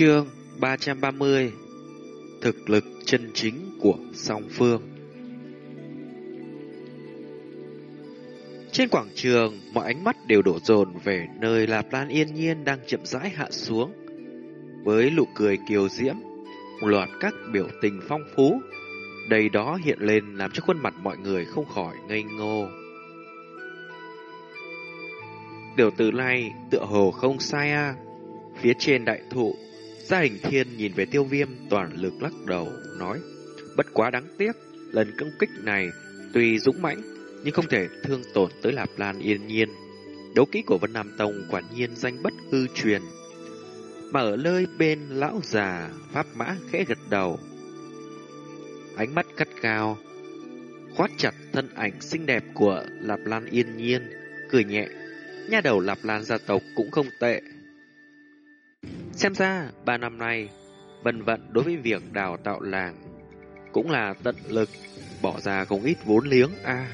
Chương 330 Thực lực chân chính của song phương Trên quảng trường, mọi ánh mắt đều đổ dồn về nơi Lạp Lan yên nhiên đang chậm rãi hạ xuống. Với nụ cười kiều diễm, loạt các biểu tình phong phú, đầy đó hiện lên làm cho khuôn mặt mọi người không khỏi ngây ngô. Điều từ này tựa hồ không sai à. Phía trên đại thụ, gia hình thiên nhìn về tiêu viêm toàn lực lắc đầu, nói. Bất quá đáng tiếc, lần công kích này tuy dũng mãnh nhưng không thể thương tổn tới Lạp Lan yên nhiên. Đấu kỹ của Vân Nam Tông quả nhiên danh bất hư truyền. Mà ở nơi bên lão già, pháp mã khẽ gật đầu. Ánh mắt cắt cao, khoát chặt thân ảnh xinh đẹp của Lạp Lan yên nhiên, cười nhẹ. Nhà đầu Lạp Lan gia tộc cũng không tệ. Xem ra, ba năm nay, vân vận đối với việc đào tạo làng cũng là tận lực bỏ ra không ít vốn liếng a.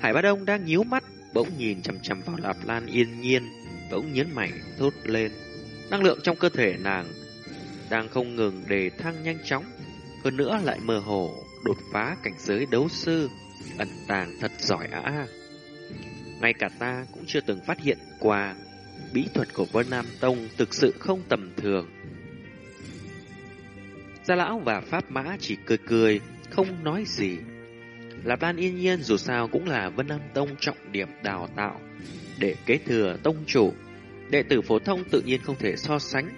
Hải Bá Đông đang nhíu mắt, bỗng nhìn chằm chằm vào Lạp Lan yên nhiên, bỗng nhấn mạnh thốt lên. Năng lượng trong cơ thể nàng đang không ngừng đề thăng nhanh chóng, hơn nữa lại mơ hồ đột phá cảnh giới đấu sư, ẩn tàng thật giỏi á. Ngay cả ta cũng chưa từng phát hiện qua bí thuật của Vân Nam Tông thực sự không tầm thường. Gia lão và Pháp Mã chỉ cười cười, không nói gì. Lạp Lan yên nhiên dù sao cũng là Vân Nam Tông trọng điểm đào tạo để kế thừa tông chủ. Đệ tử phổ thông tự nhiên không thể so sánh.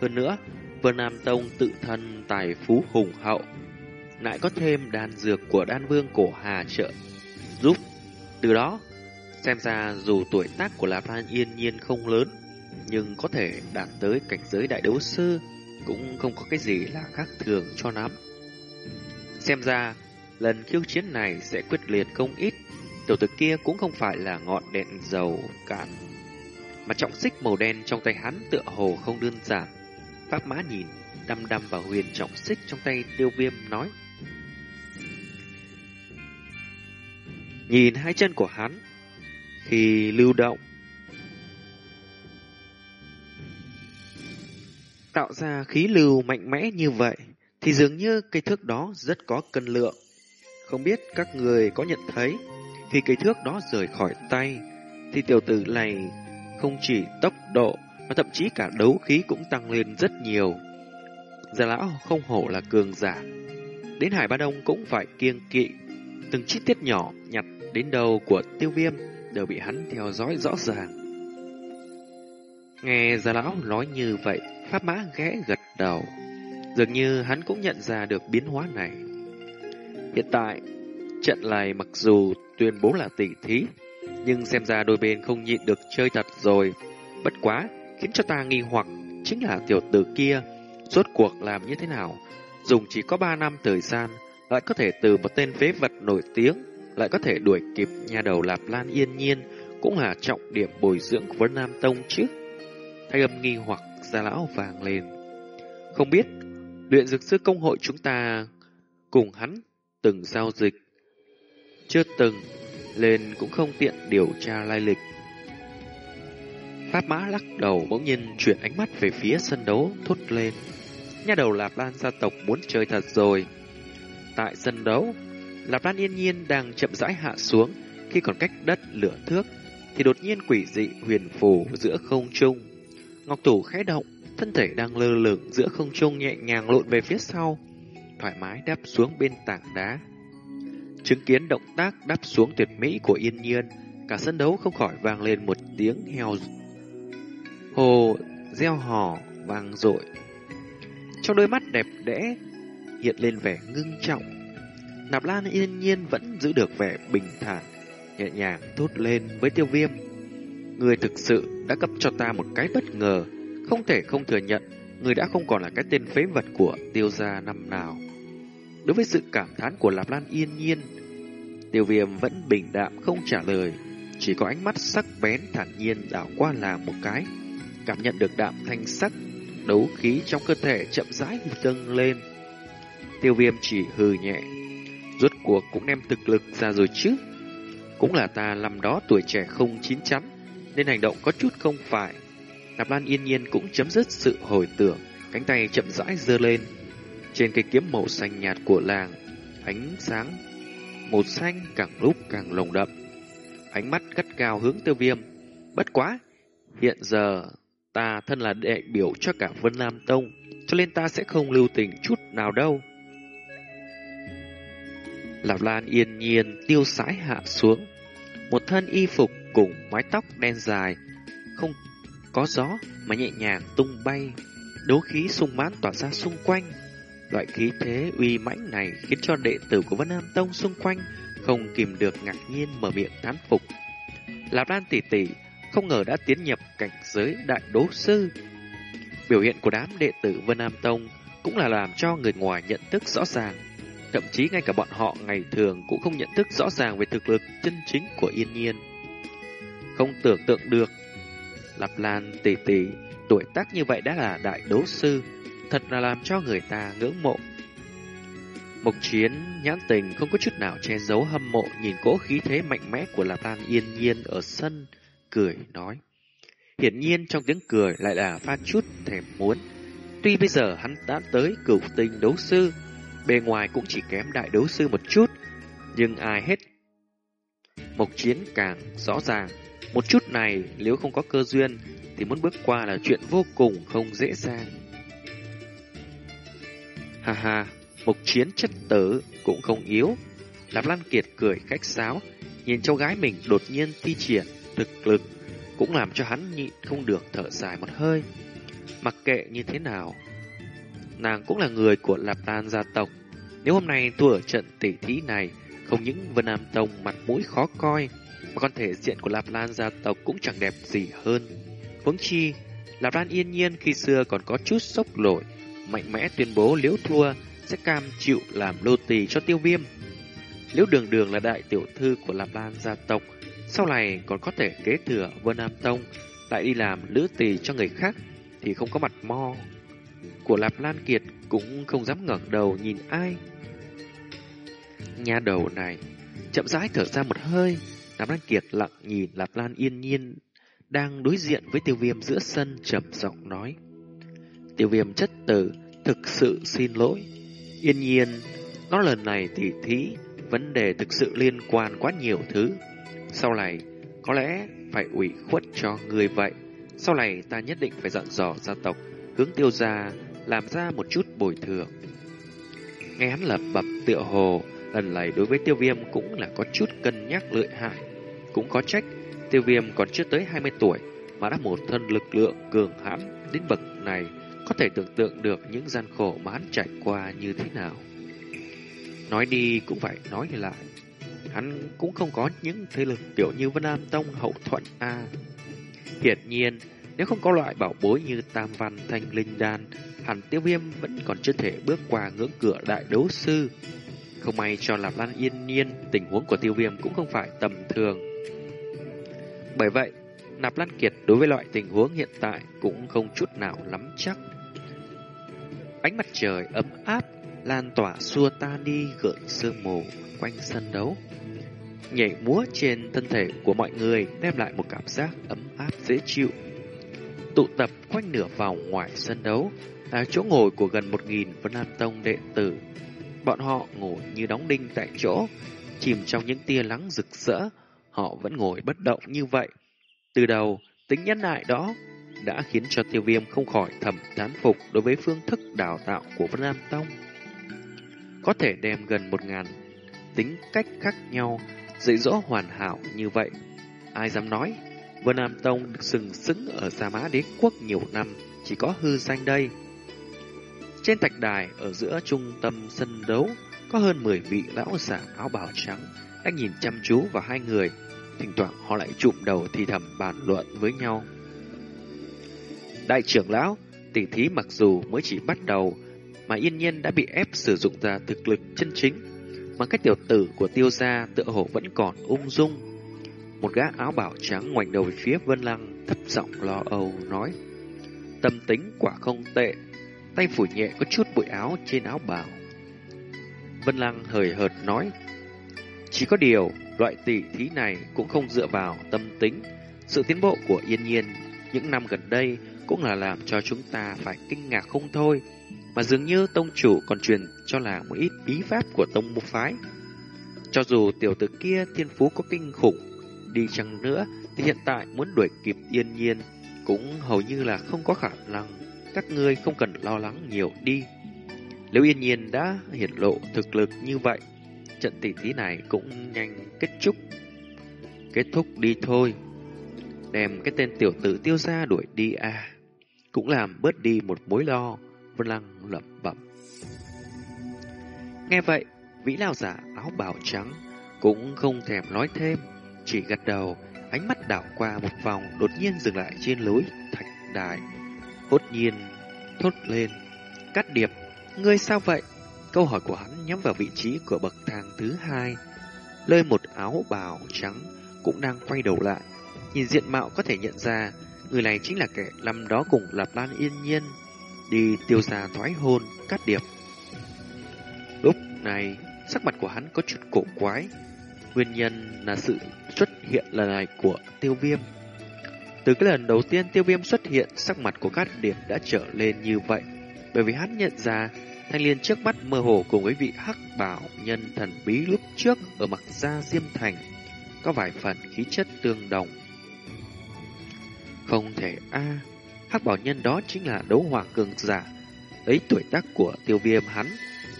Hơn nữa, Vân Nam Tông tự thân tài phú hùng hậu. Lại có thêm đan dược của đan vương cổ hà trợ giúp. Từ đó, xem ra dù tuổi tác của Lạp Lan yên nhiên không lớn, nhưng có thể đạt tới cảnh giới đại đấu sư cũng không có cái gì là khác thường cho lắm. Xem ra, lần khiêu chiến này sẽ quyết liệt không ít, tiểu tử kia cũng không phải là ngọn đèn dầu cạn. Mà trọng xích màu đen trong tay hắn tựa hồ không đơn giản. Pháp mã nhìn, đăm đăm vào huyền trọng xích trong tay tiêu viêm nói. Nhìn hai chân của hắn, khi lưu động, tạo ra khí lưu mạnh mẽ như vậy, thì dường như cây thước đó rất có cân lượng. Không biết các người có nhận thấy, khi cây thước đó rời khỏi tay, thì tiểu tử này không chỉ tốc độ, mà thậm chí cả đấu khí cũng tăng lên rất nhiều. già lão không hổ là cường giả. Đến Hải Ba Đông cũng phải kiêng kỵ. Từng chi tiết nhỏ nhặt đến đầu của tiêu viêm đều bị hắn theo dõi rõ ràng. Nghe Gia lão nói như vậy, Pháp Mã ghé gật đầu. Dường như hắn cũng nhận ra được biến hóa này. Hiện tại, trận này mặc dù tuyên bố là tỷ thí, nhưng xem ra đôi bên không nhịn được chơi thật rồi. Bất quá, khiến cho ta nghi hoặc chính là tiểu tử kia rốt cuộc làm như thế nào. Dùng chỉ có 3 năm thời gian, lại có thể từ một tên phế vật nổi tiếng, lại có thể đuổi kịp nhà đầu Lạp Lan yên nhiên, cũng là trọng điểm bồi dưỡng của Vân Nam Tông chứ. Thay âm nghi hoặc ra lão vàng lên. Không biết, luyện dược sư công hội chúng ta cùng hắn từng giao dịch. Chưa từng, lên cũng không tiện điều tra lai lịch. Pháp mã lắc đầu bỗng nhiên chuyển ánh mắt về phía sân đấu thốt lên. Nhà đầu Lạp Lan gia tộc muốn chơi thật rồi. Tại sân đấu, Lạp Lan yên nhiên đang chậm rãi hạ xuống khi còn cách đất lửa thước thì đột nhiên quỷ dị huyền phù giữa không trung. Ngọc Tủ khẽ động, thân thể đang lơ lửng giữa không trung nhẹ nhàng lộn về phía sau, thoải mái đáp xuống bên tảng đá. Chứng kiến động tác đáp xuống tuyệt mỹ của Yên Nhiên, cả sân đấu không khỏi vang lên một tiếng heo hồ reo hò vang dội. Trong đôi mắt đẹp đẽ hiện lên vẻ ngưng trọng. Nạp Lan Yên Nhiên vẫn giữ được vẻ bình thản, nhẹ nhàng thốt lên với Tiêu Viêm. Người thực sự đã cấp cho ta một cái bất ngờ, không thể không thừa nhận, người đã không còn là cái tên phế vật của tiêu gia năm nào. Đối với sự cảm thán của Lạp Lan yên nhiên, tiêu viêm vẫn bình đạm không trả lời, chỉ có ánh mắt sắc bén thản nhiên đảo qua làm một cái, cảm nhận được đạm thanh sắc, đấu khí trong cơ thể chậm rãi dâng lên. Tiêu viêm chỉ hừ nhẹ, rốt cuộc cũng đem thực lực ra rồi chứ. Cũng là ta làm đó tuổi trẻ không chín chắn, nên hành động có chút không phải. Nạp Lan yên nhiên cũng chấm dứt sự hồi tưởng, cánh tay chậm rãi giơ lên. Trên cây kiếm màu xanh nhạt của làng, ánh sáng màu xanh càng lúc càng lồng đậm. Ánh mắt gắt cao hướng tiêu viêm. Bất quá, hiện giờ ta thân là đại biểu cho cả Vân Nam Tông, cho nên ta sẽ không lưu tình chút nào đâu. Lạp Lan yên nhiên tiêu sái hạ xuống. Một thân y phục cùng mái tóc đen dài, không có gió mà nhẹ nhàng tung bay, đấu khí sung mãn tỏa ra xung quanh. Loại khí thế uy mãnh này khiến cho đệ tử của Vân Nam Tông xung quanh không kìm được ngạc nhiên mở miệng thán phục. Lạp Lan tỷ tỷ không ngờ đã tiến nhập cảnh giới đại đố sư. Biểu hiện của đám đệ tử Vân Nam Tông cũng là làm cho người ngoài nhận thức rõ ràng. Thậm chí ngay cả bọn họ ngày thường cũng không nhận thức rõ ràng về thực lực chân chính của Yên Nhiên. Không tưởng tượng được, Lạp Lan tỷ tỷ tuổi tác như vậy đã là đại đấu sư, thật là làm cho người ta ngưỡng mộ. Mộc chiến nhãn tình không có chút nào che giấu hâm mộ nhìn cỗ khí thế mạnh mẽ của Lạp Lan yên nhiên ở sân, cười nói. Hiển nhiên trong tiếng cười lại là pha chút thèm muốn. Tuy bây giờ hắn đã tới cửu tinh đấu sư, bề ngoài cũng chỉ kém đại đấu sư một chút, nhưng ai hết. Mộc chiến càng rõ ràng, một chút này nếu không có cơ duyên thì muốn bước qua là chuyện vô cùng không dễ dàng. Ha ha, mộc chiến chất tử cũng không yếu. Lạp Lan Kiệt cười khách sáo, nhìn cháu gái mình đột nhiên thi triển thực lực, cũng làm cho hắn nhịn không được thở dài một hơi. Mặc kệ như thế nào, nàng cũng là người của Lạp Lan gia tộc. Nếu hôm nay thua ở trận tỷ thí này, không những Vân Nam Tông mặt mũi khó coi, mà còn thể diện của Lạp Lan gia tộc cũng chẳng đẹp gì hơn. Huống chi, Lạp Lan yên nhiên khi xưa còn có chút sốc nổi, mạnh mẽ tuyên bố nếu thua sẽ cam chịu làm lô tỳ cho tiêu viêm. Nếu đường đường là đại tiểu thư của Lạp Lan gia tộc, sau này còn có thể kế thừa Vân Nam Tông, lại đi làm lữ tỳ cho người khác, thì không có mặt mo. Của Lạp Lan Kiệt cũng không dám ngẩng đầu nhìn ai. Nhà đầu này, chậm rãi thở ra một hơi, Lạp Lan Kiệt lặng nhìn Lạp Lan yên nhiên đang đối diện với tiêu viêm giữa sân trầm giọng nói. Tiêu viêm chất tử, thực sự xin lỗi. Yên nhiên, nó lần này tỉ thí, vấn đề thực sự liên quan quá nhiều thứ. Sau này, có lẽ phải ủy khuất cho người vậy. Sau này ta nhất định phải dặn dò gia tộc, hướng tiêu gia làm ra một chút bồi thường. Nghe hắn lập bập tựa hồ, lần này đối với tiêu viêm cũng là có chút cân nhắc lợi hại. Cũng có trách, tiêu viêm còn chưa tới 20 tuổi, mà đã một thân lực lượng cường hãn đến bậc này, có thể tưởng tượng được những gian khổ mà hắn trải qua như thế nào. Nói đi cũng phải nói lại. Hắn cũng không có những thế lực kiểu như Vân Nam Tông hậu thuận A. Hiển nhiên, nếu không có loại bảo bối như Tam Văn Thanh Linh Đan, hẳn tiêu viêm vẫn còn chưa thể bước qua ngưỡng cửa đại đấu sư. Không may cho Lạp Lan yên nhiên, tình huống của tiêu viêm cũng không phải tầm thường. Bởi vậy, Nạp Lan Kiệt đối với loại tình huống hiện tại cũng không chút nào lắm chắc. Ánh mặt trời ấm áp, lan tỏa xua tan đi gợn sương mù quanh sân đấu. Nhảy múa trên thân thể của mọi người đem lại một cảm giác ấm áp dễ chịu. Tụ tập quanh nửa vòng ngoài sân đấu là chỗ ngồi của gần một nghìn Vân Nam Tông đệ tử. Bọn họ ngồi như đóng đinh tại chỗ, chìm trong những tia nắng rực rỡ, họ vẫn ngồi bất động như vậy. Từ đầu, tính nhân lại đó đã khiến cho tiêu viêm không khỏi thầm thán phục đối với phương thức đào tạo của Vân Nam Tông. Có thể đem gần một ngàn tính cách khác nhau, dạy dỗ hoàn hảo như vậy. Ai dám nói, Vân Nam Tông được sừng sững ở Gia Mã Đế Quốc nhiều năm, chỉ có hư danh đây. Trên thạch đài ở giữa trung tâm sân đấu, có hơn 10 vị lão giả áo bào trắng đang nhìn chăm chú vào hai người. Thỉnh thoảng họ lại chụm đầu thì thầm bàn luận với nhau. Đại trưởng lão, tỷ thí mặc dù mới chỉ bắt đầu, mà yên nhiên đã bị ép sử dụng ra thực lực chân chính, mà cái tiểu tử của tiêu gia tựa hồ vẫn còn ung dung. Một gã áo bảo trắng ngoảnh đầu về phía Vân Lăng, thấp giọng lo âu nói: "Tâm tính quả không tệ." Tay phủ nhẹ có chút bụi áo trên áo bảo. Vân Lăng hời hợt nói: "Chỉ có điều, loại tỷ thí này cũng không dựa vào tâm tính, sự tiến bộ của Yên Nhiên những năm gần đây cũng là làm cho chúng ta phải kinh ngạc không thôi. Mà dường như tông chủ còn truyền cho là một ít bí pháp của tông mục phái. Cho dù tiểu tử kia thiên phú có kinh khủng đi chăng nữa thì hiện tại muốn đuổi kịp yên nhiên cũng hầu như là không có khả năng. Các ngươi không cần lo lắng nhiều đi. Nếu yên nhiên đã hiển lộ thực lực như vậy, trận tỷ thí này cũng nhanh kết thúc. Kết thúc đi thôi. Đem cái tên tiểu tử tiêu ra đuổi đi à. Cũng làm bớt đi một mối lo. Vân Lăng lẩm bẩm. Nghe vậy, vĩ lao giả áo bào trắng cũng không thèm nói thêm, chỉ gật đầu, ánh mắt đảo qua một vòng đột nhiên dừng lại trên lối thạch đài. Hốt nhiên thốt lên, cắt điệp, ngươi sao vậy? Câu hỏi của hắn nhắm vào vị trí của bậc thang thứ hai. Lơi một áo bào trắng cũng đang quay đầu lại. Nhìn diện mạo có thể nhận ra, người này chính là kẻ năm đó cùng Lạp Lan Yên Nhiên đi tiêu xa thoái hôn, cắt điệp. Lúc này, sắc mặt của hắn có chút cổ quái. Nguyên nhân là sự xuất hiện lần này của tiêu viêm. Từ cái lần đầu tiên tiêu viêm xuất hiện, sắc mặt của các điệp đã trở lên như vậy. Bởi vì hắn nhận ra, thanh liên trước mắt mơ hồ cùng với vị hắc bảo nhân thần bí lúc trước ở mặt gia diêm thành, có vài phần khí chất tương đồng. Không thể a hắc bảo nhân đó chính là đấu hoàng cường giả. Lấy tuổi tác của tiêu viêm hắn,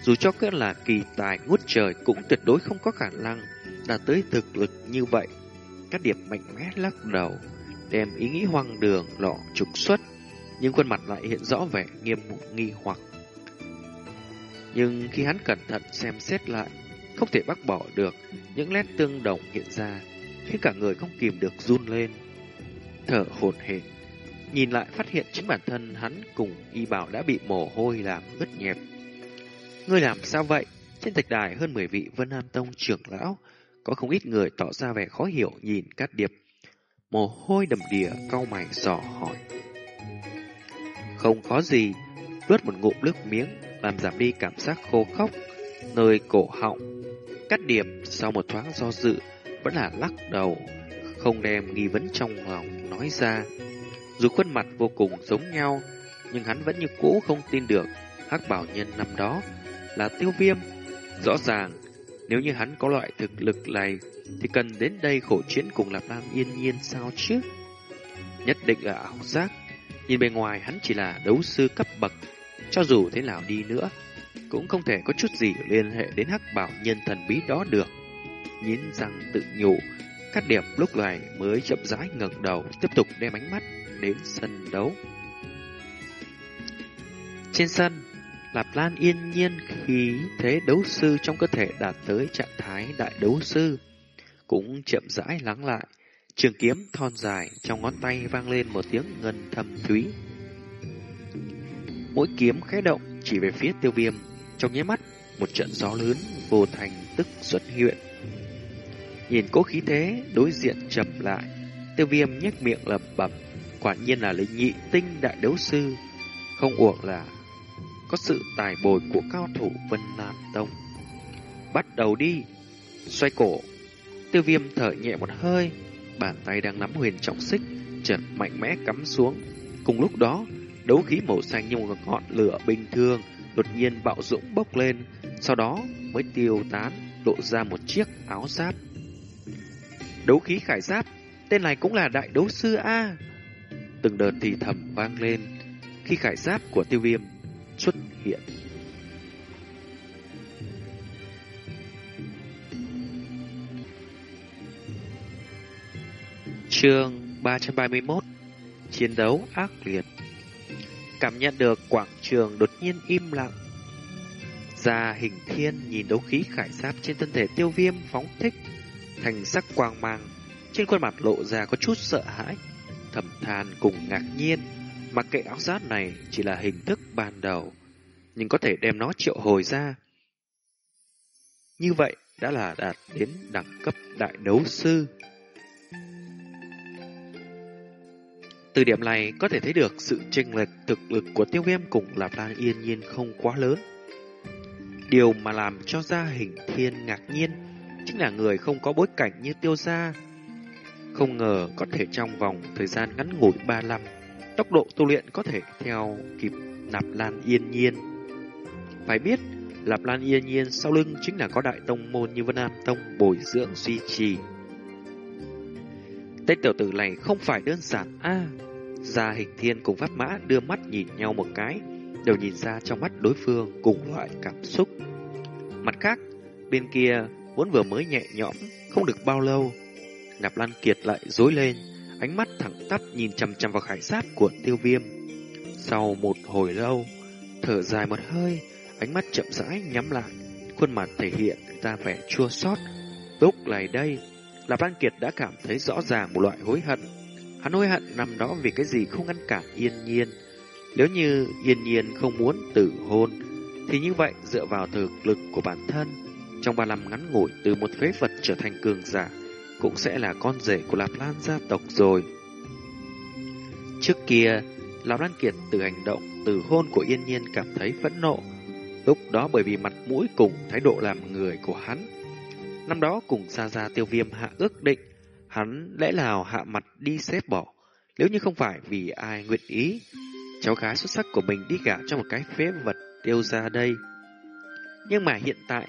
dù cho cứ là kỳ tài ngút trời cũng tuyệt đối không có khả năng đạt tới thực lực như vậy. Các điểm mạnh mẽ lắc đầu, đem ý nghĩ hoang đường lọ trục xuất, nhưng khuôn mặt lại hiện rõ vẻ nghiêm nghi hoặc. Nhưng khi hắn cẩn thận xem xét lại, không thể bác bỏ được những nét tương đồng hiện ra, khiến cả người không kìm được run lên. Thở hổn hển, nhìn lại phát hiện chính bản thân hắn cùng y bảo đã bị mồ hôi làm ướt nhẹp. Ngươi làm sao vậy? Trên thạch đài hơn 10 vị Vân nam Tông trưởng lão, có không ít người tỏ ra vẻ khó hiểu nhìn Cát Điệp. Mồ hôi đầm đìa cau mày dò hỏi. Không có gì, nuốt một ngụm nước miếng, làm giảm đi cảm giác khô khốc, nơi cổ họng. Cát Điệp sau một thoáng do dự, vẫn là lắc đầu, không đem nghi vấn trong lòng nói ra. Dù khuôn mặt vô cùng giống nhau, nhưng hắn vẫn như cũ không tin được hắc bảo nhân năm đó là tiêu viêm. Rõ ràng, nếu như hắn có loại thực lực này, thì cần đến đây khổ chiến cùng Lạp Lam yên nhiên sao chứ? Nhất định là ảo giác. Nhìn bề ngoài hắn chỉ là đấu sư cấp bậc, cho dù thế nào đi nữa, cũng không thể có chút gì liên hệ đến hắc bảo nhân thần bí đó được. Nhín răng tự nhủ, Cát Điệp lúc này mới chậm rãi ngẩng đầu, tiếp tục đem ánh mắt đến sân đấu. Trên sân, Lạp Lan yên nhiên khí thế đấu sư trong cơ thể đạt tới trạng thái đại đấu sư, cũng chậm rãi lắng lại. Trường kiếm thon dài trong ngón tay vang lên một tiếng ngân thầm thúy. Mỗi kiếm khẽ động chỉ về phía tiêu viêm, trong nháy mắt một trận gió lớn vô thành tức xuất hiện. Nhìn cố khí thế đối diện chậm lại, tiêu viêm nhếch miệng lẩm bẩm, quả nhiên là linh nhị tinh đại đấu sư, không uổng là có sự tài bồi của cao thủ Vân Nam Tông. Bắt đầu đi! Xoay cổ, tiêu viêm thở nhẹ một hơi, bàn tay đang nắm huyền trọng xích, chợt mạnh mẽ cắm xuống. Cùng lúc đó, đấu khí màu xanh như một ngọn lửa bình thường, đột nhiên bạo dũng bốc lên, sau đó mới tiêu tán, lộ ra một chiếc áo giáp. Đấu khí khải giáp, tên này cũng là đại đấu sư A. Từng đợt thì thầm vang lên, khi khải giáp của tiêu viêm xuất hiện. Chương 331 Chiến đấu ác liệt. Cảm nhận được quảng trường đột nhiên im lặng. Gia hình thiên nhìn đấu khí khải giáp trên thân thể tiêu viêm phóng thích, Thành sắc quang mang, Trên khuôn mặt lộ ra có chút sợ hãi, Thầm than cùng ngạc nhiên. Mặc kệ áo giáp này chỉ là hình thức ban đầu, nhưng có thể đem nó triệu hồi ra. Như vậy đã là đạt đến đẳng cấp đại đấu sư. Từ điểm này có thể thấy được sự chênh lệch thực lực của tiêu viêm cùng Lạp Lan yên nhiên không quá lớn. Điều mà làm cho gia hình thiên ngạc nhiên chính là người không có bối cảnh như tiêu gia. Không ngờ có thể trong vòng thời gian ngắn ngủi 3 năm tốc độ tu luyện có thể theo kịp Nạp Lan Yên Nhiên. Phải biết, Nạp Lan Yên Nhiên sau lưng chính là có đại tông môn như Vân Nam Tông bồi dưỡng duy trì. Tên tiểu tử này không phải đơn giản a. Gia Hình Thiên cùng Pháp Mã đưa mắt nhìn nhau một cái, đều nhìn ra trong mắt đối phương cùng loại cảm xúc. Mặt khác, bên kia vốn vừa mới nhẹ nhõm, không được bao lâu, Nạp Lan Kiệt lại dối lên, ánh mắt thẳng tắp nhìn chằm chằm vào khải sát của tiêu viêm. Sau một hồi lâu, thở dài một hơi, ánh mắt chậm rãi nhắm lại, khuôn mặt thể hiện ra vẻ chua xót. Lúc này đây, Lạp Lan Kiệt đã cảm thấy rõ ràng một loại hối hận. Hắn hối hận năm đó vì cái gì không ngăn cản yên nhiên. Nếu như yên nhiên không muốn tử hôn, thì như vậy dựa vào thực lực của bản thân, trong ba năm ngắn ngủi từ một phế vật trở thành cường giả, cũng sẽ là con rể của Lạp Lan gia tộc rồi. Trước kia, Lạp Lan Kiệt từ hành động, từ hôn của Yên Nhiên cảm thấy phẫn nộ. Lúc đó bởi vì mặt mũi cùng thái độ làm người của hắn. Năm đó cùng Gia Gia tiêu viêm hạ ước định, hắn lẽ nào hạ mặt đi xếp bỏ. Nếu như không phải vì ai nguyện ý, cháu gái xuất sắc của mình đi gả cho một cái phế vật tiêu ra đây. Nhưng mà hiện tại,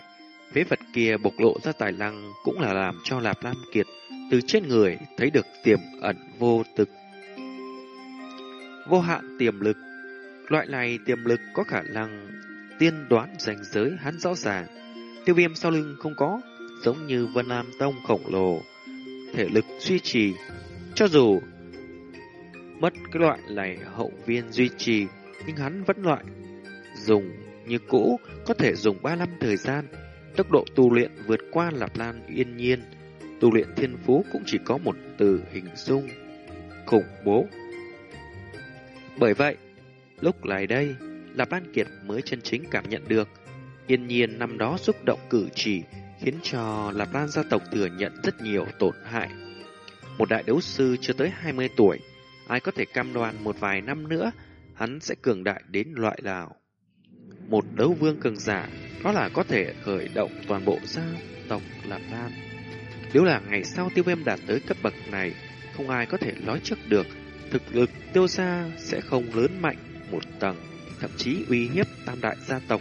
Phế vật kia bộc lộ ra tài năng cũng là làm cho Lạp Lam Kiệt từ trên người thấy được tiềm ẩn vô thực. Vô hạn tiềm lực Loại này tiềm lực có khả năng tiên đoán ranh giới hắn rõ ràng. Tiêu viêm sau lưng không có, giống như Vân Nam Tông khổng lồ. Thể lực duy trì, cho dù mất cái loại này hậu viên duy trì, nhưng hắn vẫn loại dùng như cũ, có thể dùng 3 năm thời gian Tốc độ tu luyện vượt qua Lạp Lan yên nhiên, tu luyện thiên phú cũng chỉ có một từ hình dung, khủng bố. Bởi vậy, lúc này đây, Lạp Lan Kiệt mới chân chính cảm nhận được, yên nhiên năm đó xúc động cử chỉ khiến cho Lạp Lan gia tộc thừa nhận rất nhiều tổn hại. Một đại đấu sư chưa tới 20 tuổi, ai có thể cam đoan một vài năm nữa, hắn sẽ cường đại đến loại nào. Một đấu vương cường giả đó là có thể khởi động toàn bộ gia tộc Lạp Lan. Nếu là ngày sau tiêu viêm đạt tới cấp bậc này, không ai có thể nói trước được thực lực tiêu gia sẽ không lớn mạnh một tầng, thậm chí uy hiếp tam đại gia tộc.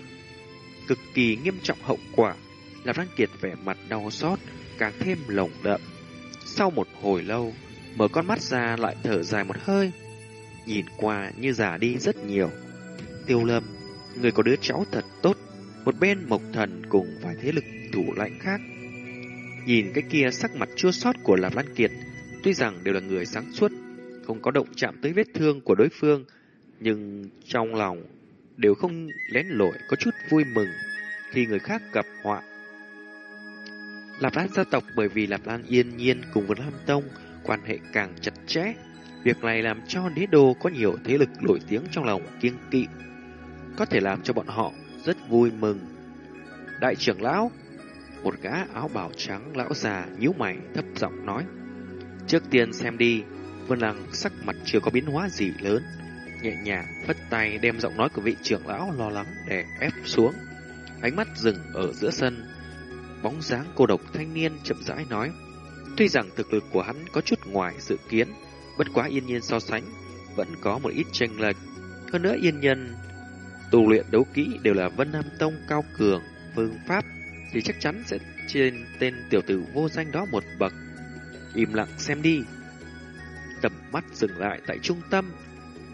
Cực kỳ nghiêm trọng hậu quả, Lạp Lan Kiệt vẻ mặt đau xót, càng thêm lồng đậm. Sau một hồi lâu, mở con mắt ra lại thở dài một hơi, nhìn qua như già đi rất nhiều. Tiêu lâm, người có đứa cháu thật tốt, một bên Mộc Thần cùng vài thế lực thủ lãnh khác. Nhìn cái kia sắc mặt chua xót của Lạp Lan Kiệt, tuy rằng đều là người sáng suốt, không có động chạm tới vết thương của đối phương, nhưng trong lòng đều không lén lội có chút vui mừng khi người khác gặp họa. Lạp Lan gia tộc bởi vì Lạp Lan yên nhiên cùng với Lam Tông quan hệ càng chặt chẽ, việc này làm cho đế đô có nhiều thế lực nổi tiếng trong lòng kiêng kỵ, có thể làm cho bọn họ rất vui mừng. Đại trưởng lão, một gã áo bào trắng lão già nhíu mày thấp giọng nói. Trước tiên xem đi, Vân Lăng sắc mặt chưa có biến hóa gì lớn. Nhẹ nhàng phất tay đem giọng nói của vị trưởng lão lo lắng để ép xuống. Ánh mắt dừng ở giữa sân. Bóng dáng cô độc thanh niên chậm rãi nói. Tuy rằng thực lực của hắn có chút ngoài dự kiến, bất quá yên nhiên so sánh, vẫn có một ít tranh lệch. Hơn nữa yên nhân tu luyện đấu kỹ đều là Vân Nam Tông cao cường, phương pháp thì chắc chắn sẽ trên tên tiểu tử vô danh đó một bậc. Im lặng xem đi. Tầm mắt dừng lại tại trung tâm,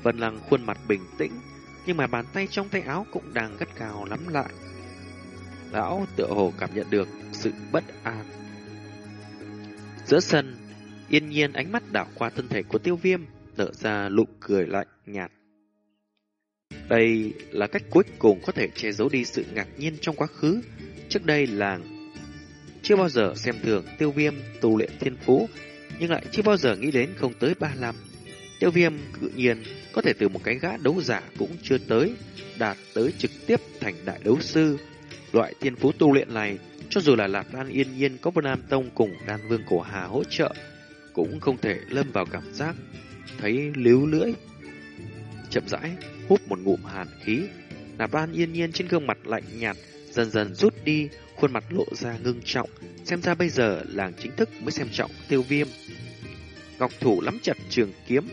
Vân Lăng khuôn mặt bình tĩnh, nhưng mà bàn tay trong tay áo cũng đang gắt cao lắm lại. Lão tựa hồ cảm nhận được sự bất an. Giữa sân, yên nhiên ánh mắt đảo qua thân thể của tiêu viêm, nở ra lụ cười lạnh nhạt. Đây là cách cuối cùng có thể che giấu đi sự ngạc nhiên trong quá khứ. Trước đây làng chưa bao giờ xem thường tiêu viêm tu luyện thiên phú, nhưng lại chưa bao giờ nghĩ đến không tới ba năm. Tiêu viêm tự nhiên có thể từ một cái gã đấu giả cũng chưa tới, đạt tới trực tiếp thành đại đấu sư. Loại thiên phú tu luyện này, cho dù là Lạc Đan yên nhiên có Vân Nam Tông cùng Đan Vương Cổ Hà hỗ trợ, cũng không thể lâm vào cảm giác thấy líu lưỡi. Chậm rãi, hút một ngụm hàn khí. Nạp Lan yên nhiên trên gương mặt lạnh nhạt, dần dần rút đi, khuôn mặt lộ ra ngưng trọng. Xem ra bây giờ làng chính thức mới xem trọng tiêu viêm. Ngọc thủ lắm chặt trường kiếm,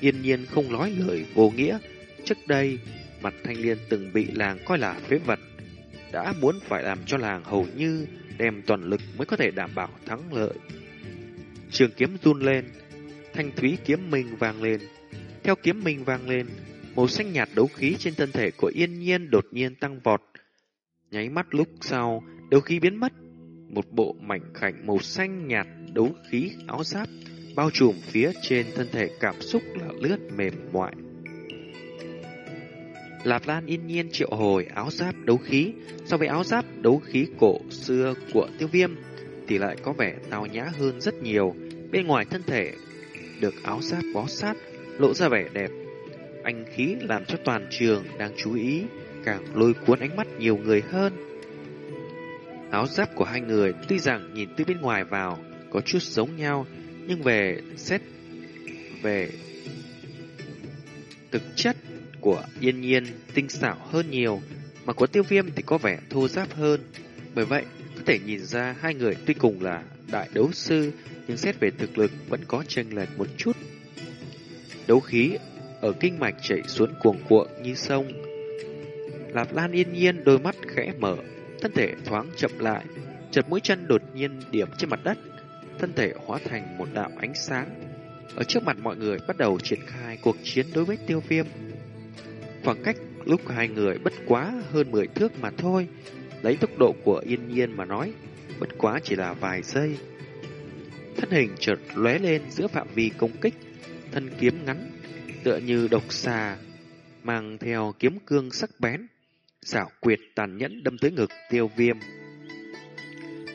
yên nhiên không nói lời vô nghĩa. Trước đây, mặt thanh liên từng bị làng coi là phế vật, đã muốn phải làm cho làng hầu như đem toàn lực mới có thể đảm bảo thắng lợi. Trường kiếm run lên, thanh thúy kiếm minh vang lên. Theo kiếm minh vang lên, màu xanh nhạt đấu khí trên thân thể của yên nhiên đột nhiên tăng vọt. Nháy mắt lúc sau, đấu khí biến mất. Một bộ mảnh khảnh màu xanh nhạt đấu khí áo giáp bao trùm phía trên thân thể cảm xúc là lướt mềm mại. Lạp Lan yên nhiên triệu hồi áo giáp đấu khí so với áo giáp đấu khí cổ xưa của tiêu viêm thì lại có vẻ tao nhã hơn rất nhiều. Bên ngoài thân thể được áo giáp bó sát lộ ra vẻ đẹp. Anh khí làm cho toàn trường đang chú ý càng lôi cuốn ánh mắt nhiều người hơn. Áo giáp của hai người tuy rằng nhìn từ bên ngoài vào có chút giống nhau nhưng về xét về thực chất của yên nhiên tinh xảo hơn nhiều, mà của tiêu viêm thì có vẻ thô giáp hơn. Bởi vậy, có thể nhìn ra hai người tuy cùng là đại đấu sư, nhưng xét về thực lực vẫn có chênh lệch một chút. Đấu khí ở kinh mạch chảy xuống cuồng cuộn như sông. Lạp Lan yên nhiên đôi mắt khẽ mở, thân thể thoáng chậm lại, chật mũi chân đột nhiên điểm trên mặt đất, thân thể hóa thành một đạo ánh sáng. Ở trước mặt mọi người bắt đầu triển khai cuộc chiến đối với tiêu viêm. Khoảng cách lúc hai người bất quá hơn 10 thước mà thôi. Lấy tốc độ của yên nhiên mà nói, bất quá chỉ là vài giây. Thân hình chợt lóe lên giữa phạm vi công kích, thân kiếm ngắn, tựa như độc xà, mang theo kiếm cương sắc bén, xảo quyệt tàn nhẫn đâm tới ngực tiêu viêm.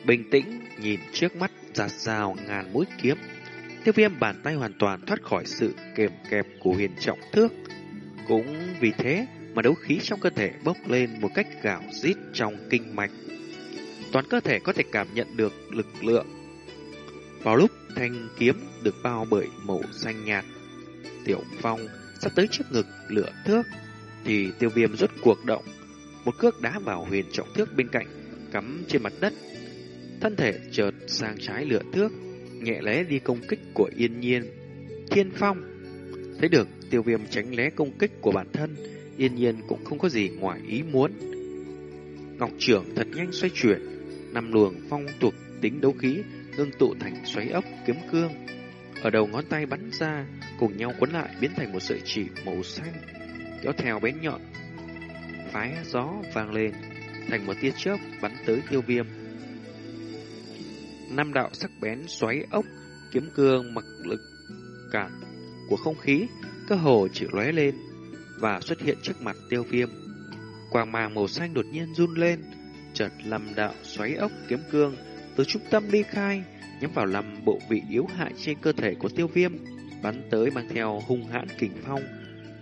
Bình tĩnh nhìn trước mắt giạt rào ngàn mũi kiếm, tiêu viêm bàn tay hoàn toàn thoát khỏi sự kềm kẹp của huyền trọng thước. Cũng vì thế mà đấu khí trong cơ thể bốc lên một cách gạo rít trong kinh mạch. Toàn cơ thể có thể cảm nhận được lực lượng. Vào lúc thanh kiếm được bao bởi màu xanh nhạt, tiểu phong sắp tới trước ngực lửa thước, thì tiêu viêm rút cuộc động. Một cước đá vào huyền trọng thước bên cạnh, cắm trên mặt đất. Thân thể chợt sang trái lửa thước, nhẹ lé đi công kích của yên nhiên. Thiên phong Thấy được tiêu viêm tránh lé công kích của bản thân, yên nhiên cũng không có gì ngoài ý muốn. Ngọc trưởng thật nhanh xoay chuyển, năm luồng phong thuộc tính đấu khí ngưng tụ thành xoáy ốc kiếm cương. Ở đầu ngón tay bắn ra, cùng nhau quấn lại biến thành một sợi chỉ màu xanh, kéo theo bén nhọn. Phái gió vang lên, thành một tia chớp bắn tới tiêu viêm. Năm đạo sắc bén xoáy ốc, kiếm cương mặc lực cản của không khí, cơ hồ chỉ lóe lên và xuất hiện trước mặt tiêu viêm. Quang màng màu xanh đột nhiên run lên, chợt lầm đạo xoáy ốc kiếm cương từ trung tâm ly khai, nhắm vào lầm bộ vị yếu hại trên cơ thể của tiêu viêm, bắn tới mang theo hung hãn kình phong,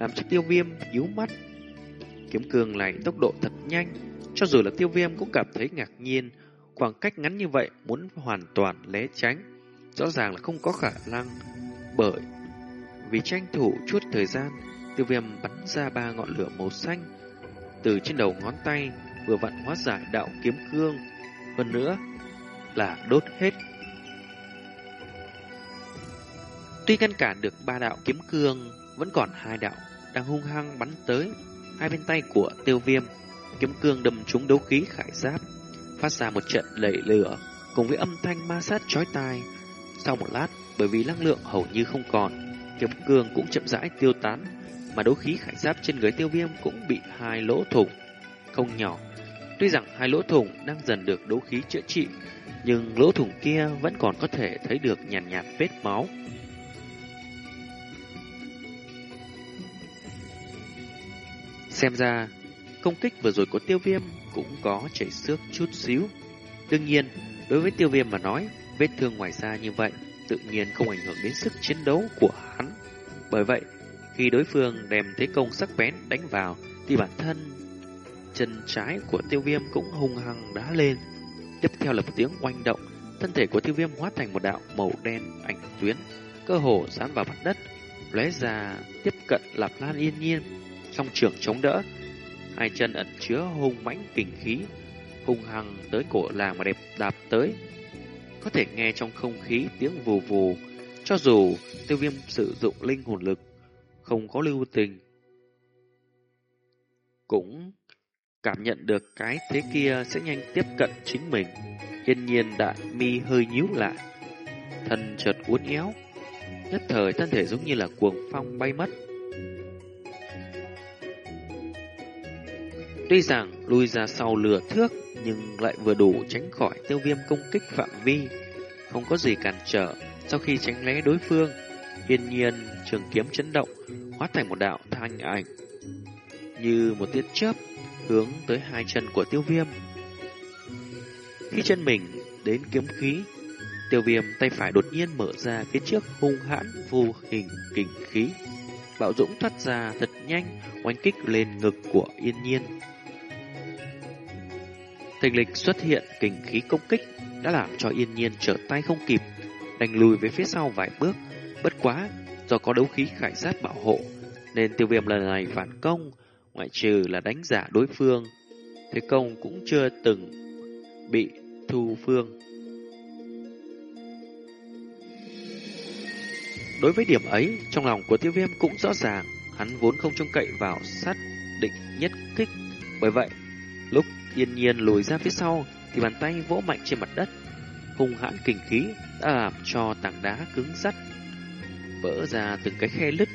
làm cho tiêu viêm yếu mắt. Kiếm cương này tốc độ thật nhanh, cho dù là tiêu viêm cũng cảm thấy ngạc nhiên, khoảng cách ngắn như vậy muốn hoàn toàn lé tránh, rõ ràng là không có khả năng, bởi vì tranh thủ chút thời gian, tiêu viêm bắn ra ba ngọn lửa màu xanh từ trên đầu ngón tay vừa vặn hóa giải đạo kiếm cương. Hơn nữa là đốt hết. Tuy ngăn cản được ba đạo kiếm cương, vẫn còn hai đạo đang hung hăng bắn tới hai bên tay của tiêu viêm. Kiếm cương đâm trúng đấu khí khải giáp, phát ra một trận lẩy lửa cùng với âm thanh ma sát chói tai. Sau một lát, bởi vì năng lượng hầu như không còn, kiếm cương cũng chậm rãi tiêu tán, mà đấu khí khải giáp trên người tiêu viêm cũng bị hai lỗ thủng không nhỏ. Tuy rằng hai lỗ thủng đang dần được đấu khí chữa trị, nhưng lỗ thủng kia vẫn còn có thể thấy được nhàn nhạt, nhạt vết máu. Xem ra, công kích vừa rồi của tiêu viêm cũng có chảy xước chút xíu. Đương nhiên, đối với tiêu viêm mà nói, vết thương ngoài da như vậy tự nhiên không ảnh hưởng đến sức chiến đấu của hắn. Bởi vậy, khi đối phương đem thế công sắc bén đánh vào, thì bản thân chân trái của tiêu viêm cũng hung hăng đá lên. Tiếp theo là một tiếng oanh động, thân thể của tiêu viêm hóa thành một đạo màu đen ảnh tuyến, cơ hồ dán vào mặt đất, lóe ra tiếp cận Lạp Lan yên nhiên, song trường chống đỡ. Hai chân ẩn chứa hung mãnh kình khí, hung hăng tới cổ làng mà đẹp đạp tới, có thể nghe trong không khí tiếng vù vù. Cho dù tiêu viêm sử dụng linh hồn lực, không có lưu tình. Cũng cảm nhận được cái thế kia sẽ nhanh tiếp cận chính mình. Yên nhiên đại mi hơi nhíu lại, thân chợt uốn éo, nhất thời thân thể giống như là cuồng phong bay mất. Tuy rằng lui ra sau lửa thước nhưng lại vừa đủ tránh khỏi tiêu viêm công kích phạm vi, không có gì cản trở. Sau khi tránh né đối phương, yên nhiên trường kiếm chấn động, hóa thành một đạo thanh ảnh, như một tiết chớp hướng tới hai chân của tiêu viêm. Khi chân mình đến kiếm khí, tiêu viêm tay phải đột nhiên mở ra phía trước hung hãn vô hình kình khí. Bạo dũng thoát ra thật nhanh, oanh kích lên ngực của yên nhiên. Thình lịch xuất hiện kình khí công kích đã làm cho yên nhiên trở tay không kịp, đành lùi về phía sau vài bước. Bất quá, do có đấu khí khải sát bảo hộ, nên tiêu viêm lần này phản công, ngoại trừ là đánh giả đối phương. Thế công cũng chưa từng bị thu phương. Đối với điểm ấy, trong lòng của tiêu viêm cũng rõ ràng, hắn vốn không trông cậy vào sát định nhất kích. Bởi vậy, lúc yên nhiên lùi ra phía sau, thì bàn tay vỗ mạnh trên mặt đất. Hùng hãn kinh khí đã làm cho tảng đá cứng sắt vỡ ra từng cái khe lứt,